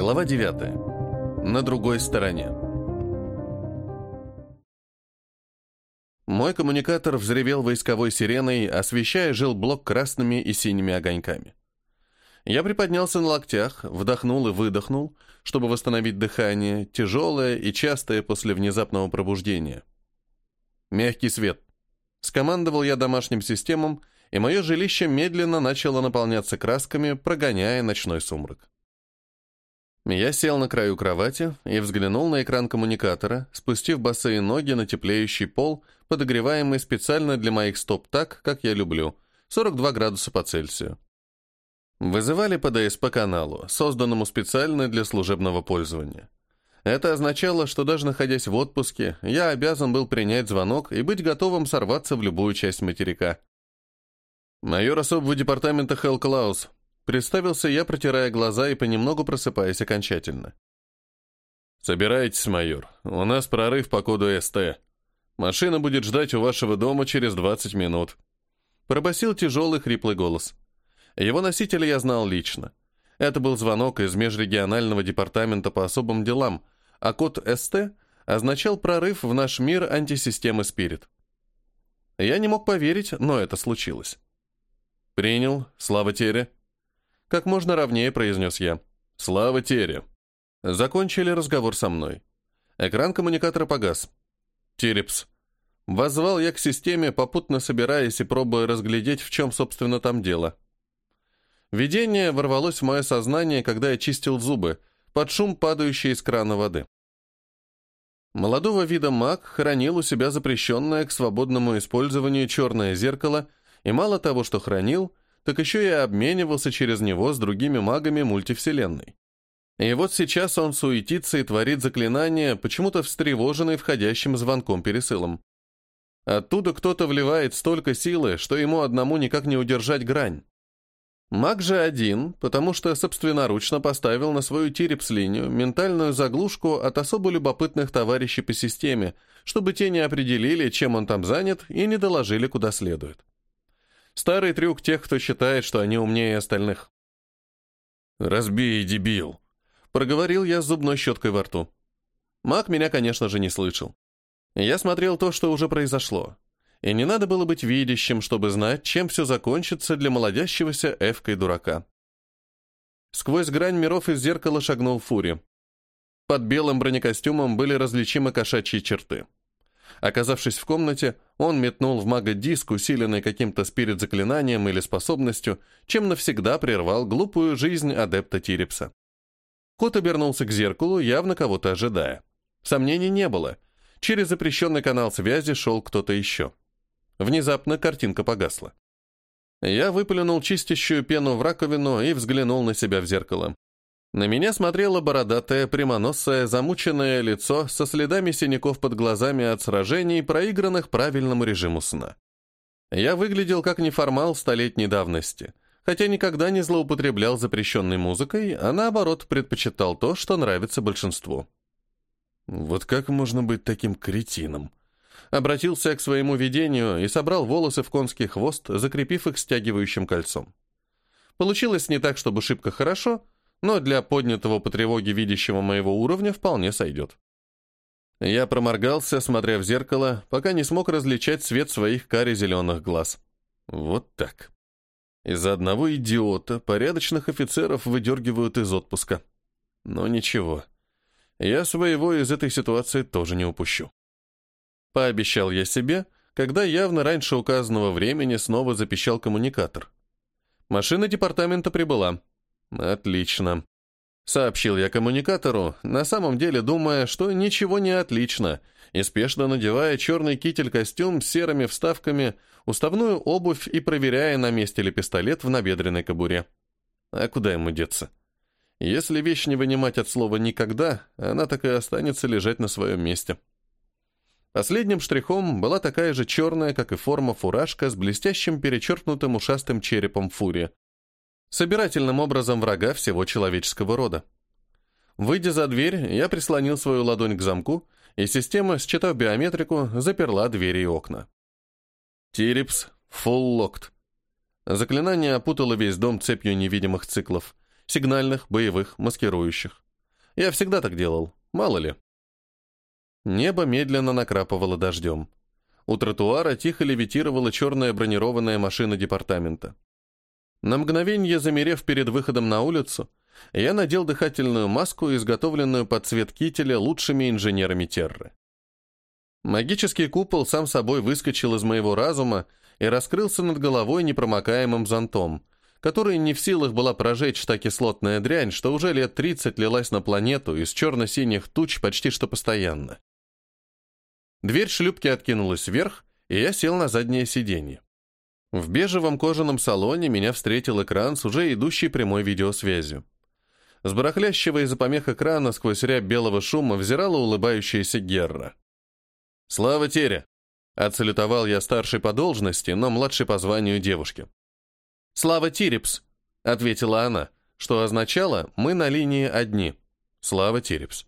Глава 9. На другой стороне. Мой коммуникатор взревел войсковой сиреной, освещая жилблок красными и синими огоньками. Я приподнялся на локтях, вдохнул и выдохнул, чтобы восстановить дыхание, тяжелое и частое после внезапного пробуждения. Мягкий свет. Скомандовал я домашним системам, и мое жилище медленно начало наполняться красками, прогоняя ночной сумрак. Я сел на краю кровати и взглянул на экран коммуникатора, спустив босые ноги на теплеющий пол, подогреваемый специально для моих стоп так, как я люблю, 42 градуса по Цельсию. Вызывали по ДСП-каналу, созданному специально для служебного пользования. Это означало, что даже находясь в отпуске, я обязан был принять звонок и быть готовым сорваться в любую часть материка. Майор особого департамента Хелл Клаус, Представился я, протирая глаза и понемногу просыпаясь окончательно. «Собирайтесь, майор. У нас прорыв по коду СТ. Машина будет ждать у вашего дома через 20 минут». Пробасил тяжелый хриплый голос. Его носителя я знал лично. Это был звонок из межрегионального департамента по особым делам, а код СТ означал прорыв в наш мир антисистемы Спирит. Я не мог поверить, но это случилось. «Принял. Слава Тере». Как можно ровнее произнес я. «Слава Тере!» Закончили разговор со мной. Экран коммуникатора погас. «Терепс». Воззвал я к системе, попутно собираясь и пробуя разглядеть, в чем, собственно, там дело. Видение ворвалось в мое сознание, когда я чистил зубы, под шум, падающий из крана воды. Молодого вида маг хранил у себя запрещенное к свободному использованию черное зеркало, и мало того, что хранил, так еще и обменивался через него с другими магами мультивселенной. И вот сейчас он суетится и творит заклинания, почему-то встревоженный входящим звонком-пересылом. Оттуда кто-то вливает столько силы, что ему одному никак не удержать грань. Маг же один, потому что собственноручно поставил на свою тирепс-линию ментальную заглушку от особо любопытных товарищей по системе, чтобы те не определили, чем он там занят, и не доложили куда следует. Старый трюк тех, кто считает, что они умнее остальных. «Разбей, дебил!» — проговорил я с зубной щеткой во рту. Маг меня, конечно же, не слышал. Я смотрел то, что уже произошло. И не надо было быть видящим, чтобы знать, чем все закончится для молодящегося эвкой дурака. Сквозь грань миров из зеркала шагнул Фури. Под белым бронекостюмом были различимы кошачьи черты. Оказавшись в комнате, он метнул в мага диск, усиленный каким-то спирит-заклинанием или способностью, чем навсегда прервал глупую жизнь адепта Тирипса. Кот обернулся к зеркалу, явно кого-то ожидая. Сомнений не было. Через запрещенный канал связи шел кто-то еще. Внезапно картинка погасла. Я выплюнул чистящую пену в раковину и взглянул на себя в зеркало. На меня смотрело бородатое, прямоносое, замученное лицо со следами синяков под глазами от сражений, проигранных правильному режиму сна. Я выглядел как неформал столетней давности, хотя никогда не злоупотреблял запрещенной музыкой, а наоборот предпочитал то, что нравится большинству. Вот как можно быть таким кретином? Обратился к своему видению и собрал волосы в конский хвост, закрепив их стягивающим кольцом. Получилось не так, чтобы шибко хорошо — но для поднятого по тревоге видящего моего уровня вполне сойдет. Я проморгался, смотря в зеркало, пока не смог различать цвет своих каре-зеленых глаз. Вот так. Из-за одного идиота порядочных офицеров выдергивают из отпуска. Но ничего. Я своего из этой ситуации тоже не упущу. Пообещал я себе, когда явно раньше указанного времени снова запищал коммуникатор. Машина департамента прибыла. «Отлично», — сообщил я коммуникатору, на самом деле думая, что ничего не отлично, и спешно надевая черный китель-костюм с серыми вставками, уставную обувь и проверяя, на месте ли пистолет в набедренной кобуре. А куда ему деться? Если вещь не вынимать от слова «никогда», она так и останется лежать на своем месте. Последним штрихом была такая же черная, как и форма фуражка с блестящим перечеркнутым ушастым черепом фурия собирательным образом врага всего человеческого рода. Выйдя за дверь, я прислонил свою ладонь к замку, и система, считав биометрику, заперла двери и окна. Тирипс, full locked. Заклинание опутало весь дом цепью невидимых циклов, сигнальных, боевых, маскирующих. Я всегда так делал, мало ли. Небо медленно накрапывало дождем. У тротуара тихо левитировала черная бронированная машина департамента. На мгновение замерев перед выходом на улицу, я надел дыхательную маску, изготовленную под цвет кителя лучшими инженерами Терры. Магический купол сам собой выскочил из моего разума и раскрылся над головой непромокаемым зонтом, который не в силах была прожечь та кислотная дрянь, что уже лет 30 лилась на планету из черно-синих туч почти что постоянно. Дверь шлюпки откинулась вверх, и я сел на заднее сиденье. В бежевом кожаном салоне меня встретил экран с уже идущей прямой видеосвязью. С барахлящего из-за помех экрана сквозь рябь белого шума взирала улыбающаяся Герра. «Слава Тере!» — отсалютовал я старший по должности, но младший по званию девушке. «Слава Тирипс!» — ответила она, что означало «мы на линии одни». «Слава Тирипс!»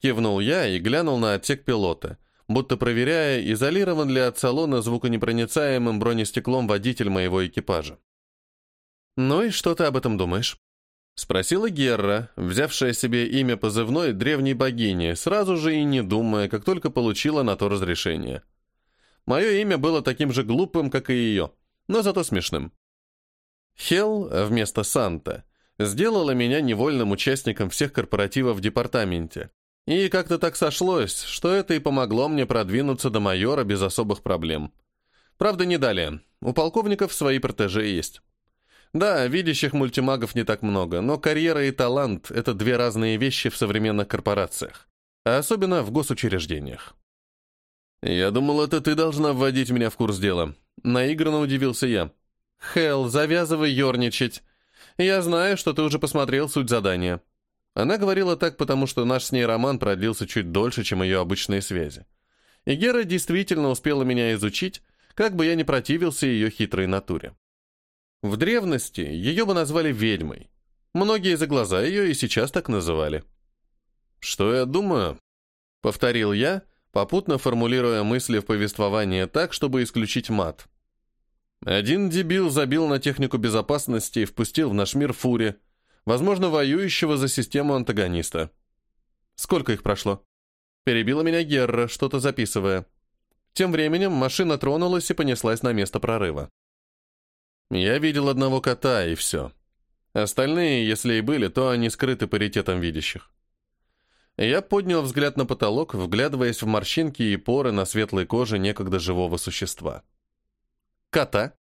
Кивнул я и глянул на отсек пилота, будто проверяя, изолирован ли от салона звуконепроницаемым бронестеклом водитель моего экипажа. «Ну и что ты об этом думаешь?» Спросила Герра, взявшая себе имя позывной древней богини, сразу же и не думая, как только получила на то разрешение. Мое имя было таким же глупым, как и ее, но зато смешным. Хел вместо Санта сделала меня невольным участником всех корпоративов в департаменте. И как-то так сошлось, что это и помогло мне продвинуться до майора без особых проблем. Правда, не далее. У полковников свои протеже есть. Да, видящих мультимагов не так много, но карьера и талант — это две разные вещи в современных корпорациях, а особенно в госучреждениях. «Я думал, это ты должна вводить меня в курс дела». Наигранно удивился я. «Хелл, завязывай ерничать. Я знаю, что ты уже посмотрел суть задания». Она говорила так, потому что наш с ней роман продлился чуть дольше, чем ее обычные связи. И Гера действительно успела меня изучить, как бы я ни противился ее хитрой натуре. В древности ее бы назвали ведьмой. Многие за глаза ее и сейчас так называли. «Что я думаю?» — повторил я, попутно формулируя мысли в повествование так, чтобы исключить мат. Один дебил забил на технику безопасности и впустил в наш мир фури, возможно, воюющего за систему антагониста. Сколько их прошло? Перебила меня Герра, что-то записывая. Тем временем машина тронулась и понеслась на место прорыва. Я видел одного кота, и все. Остальные, если и были, то они скрыты паритетом видящих. Я поднял взгляд на потолок, вглядываясь в морщинки и поры на светлой коже некогда живого существа. «Кота?»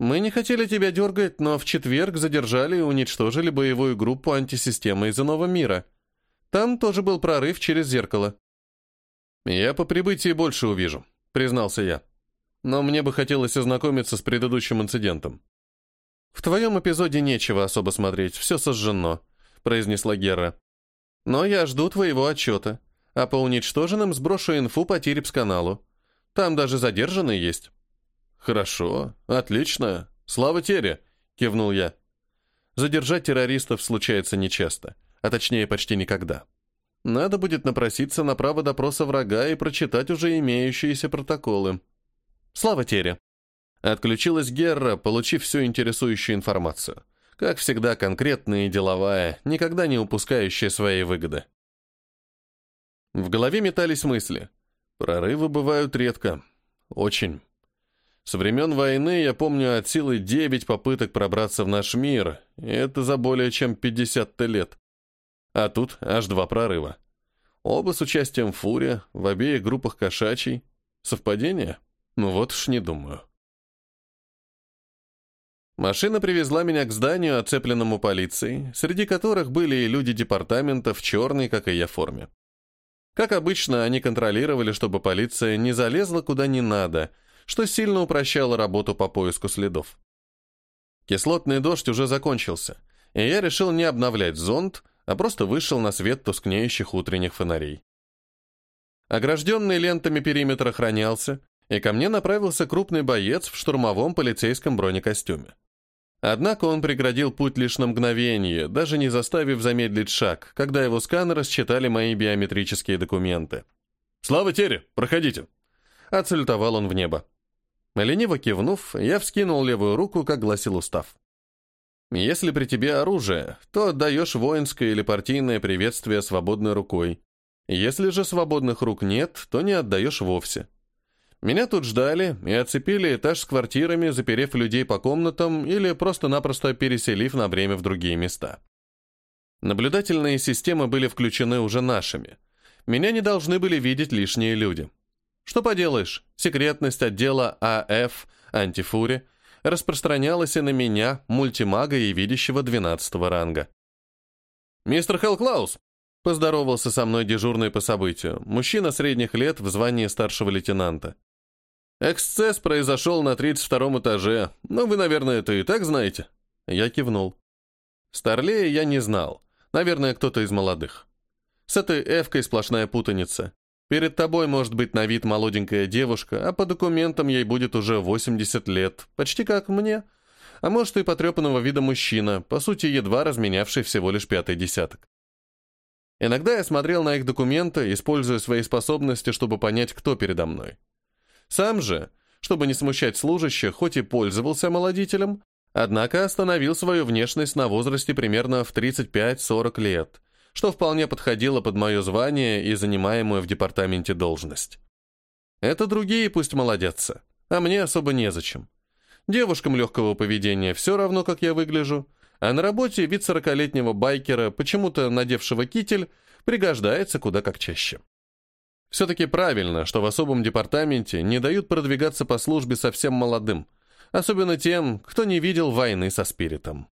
«Мы не хотели тебя дергать, но в четверг задержали и уничтожили боевую группу антисистемы из иного мира. Там тоже был прорыв через зеркало». «Я по прибытии больше увижу», — признался я но мне бы хотелось ознакомиться с предыдущим инцидентом. «В твоем эпизоде нечего особо смотреть, все сожжено», — произнесла Гера. «Но я жду твоего отчета, а по уничтоженным сброшу инфу по Тирипс-каналу. Там даже задержанные есть». «Хорошо, отлично. Слава Тере!» — кивнул я. «Задержать террористов случается нечасто, а точнее почти никогда. Надо будет напроситься на право допроса врага и прочитать уже имеющиеся протоколы». Слава Тере. Отключилась Герра, получив всю интересующую информацию. Как всегда, конкретная и деловая, никогда не упускающая своей выгоды. В голове метались мысли. Прорывы бывают редко. Очень. Со времен войны я помню от силы 9 попыток пробраться в наш мир, и это за более чем 50 лет. А тут аж два прорыва. Оба с участием Фури, в обеих группах кошачий. Совпадение? Ну вот уж не думаю. Машина привезла меня к зданию, оцепленному полицией, среди которых были и люди департамента в черной, как и я, форме. Как обычно, они контролировали, чтобы полиция не залезла куда не надо, что сильно упрощало работу по поиску следов. Кислотный дождь уже закончился, и я решил не обновлять зонт, а просто вышел на свет тускнеющих утренних фонарей. Огражденный лентами периметр охранялся, и ко мне направился крупный боец в штурмовом полицейском бронекостюме. Однако он преградил путь лишь на мгновение, даже не заставив замедлить шаг, когда его сканеры считали мои биометрические документы. «Слава Тере, проходите!» Отсалютовал он в небо. Лениво кивнув, я вскинул левую руку, как гласил устав. Если при тебе оружие, то отдаешь воинское или партийное приветствие свободной рукой. Если же свободных рук нет, то не отдаешь вовсе. Меня тут ждали и оцепили этаж с квартирами, заперев людей по комнатам или просто-напросто переселив на время в другие места. Наблюдательные системы были включены уже нашими. Меня не должны были видеть лишние люди. Что поделаешь, секретность отдела АФ, антифури, распространялась и на меня, мультимага и видящего 12 ранга. «Мистер Хелклаус!» — поздоровался со мной дежурный по событию, мужчина средних лет в звании старшего лейтенанта. «Эксцесс произошел на 32 этаже, но вы, наверное, это и так знаете?» Я кивнул. Старлея я не знал, наверное, кто-то из молодых. С этой эвкой сплошная путаница. Перед тобой может быть на вид молоденькая девушка, а по документам ей будет уже 80 лет, почти как мне. А может и потрепанного вида мужчина, по сути, едва разменявший всего лишь пятый десяток. Иногда я смотрел на их документы, используя свои способности, чтобы понять, кто передо мной. Сам же, чтобы не смущать служащих, хоть и пользовался молодителем, однако остановил свою внешность на возрасте примерно в 35-40 лет – что вполне подходило под мое звание и занимаемую в департаменте должность. Это другие пусть молодятся, а мне особо незачем. Девушкам легкого поведения все равно, как я выгляжу, а на работе вид сорокалетнего байкера, почему-то надевшего китель, пригождается куда как чаще. Все-таки правильно, что в особом департаменте не дают продвигаться по службе совсем молодым, особенно тем, кто не видел войны со спиритом.